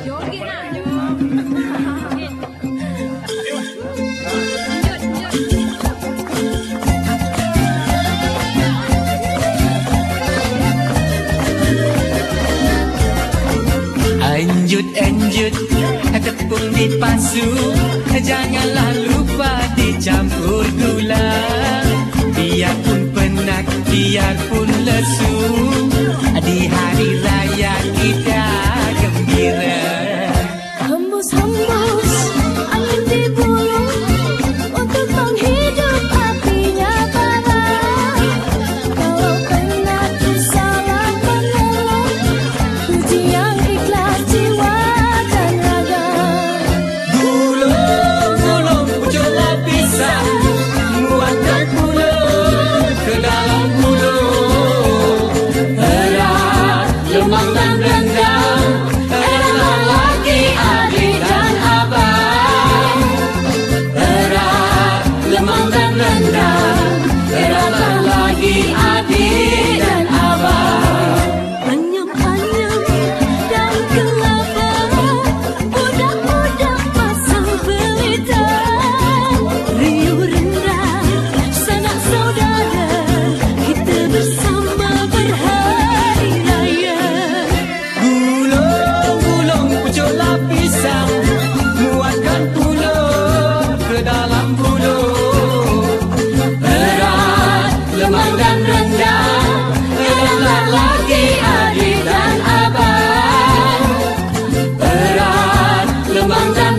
Lah. Anjut, anjut, tepung dipasu Janganlah lupa dicampur gula. Biarpun penat, biarpun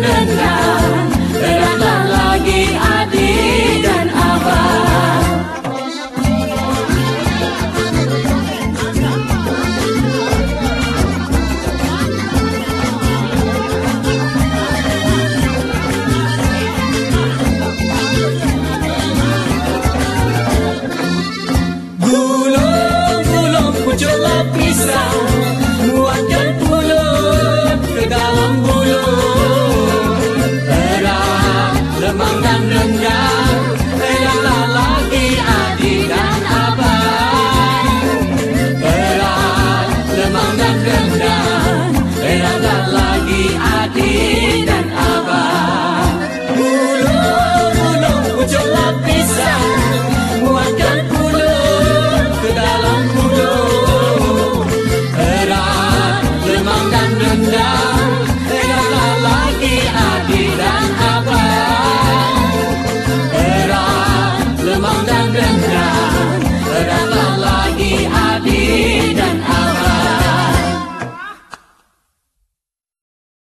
Terdak lagi adi dan abang. Gulung, gulung Jangan lupa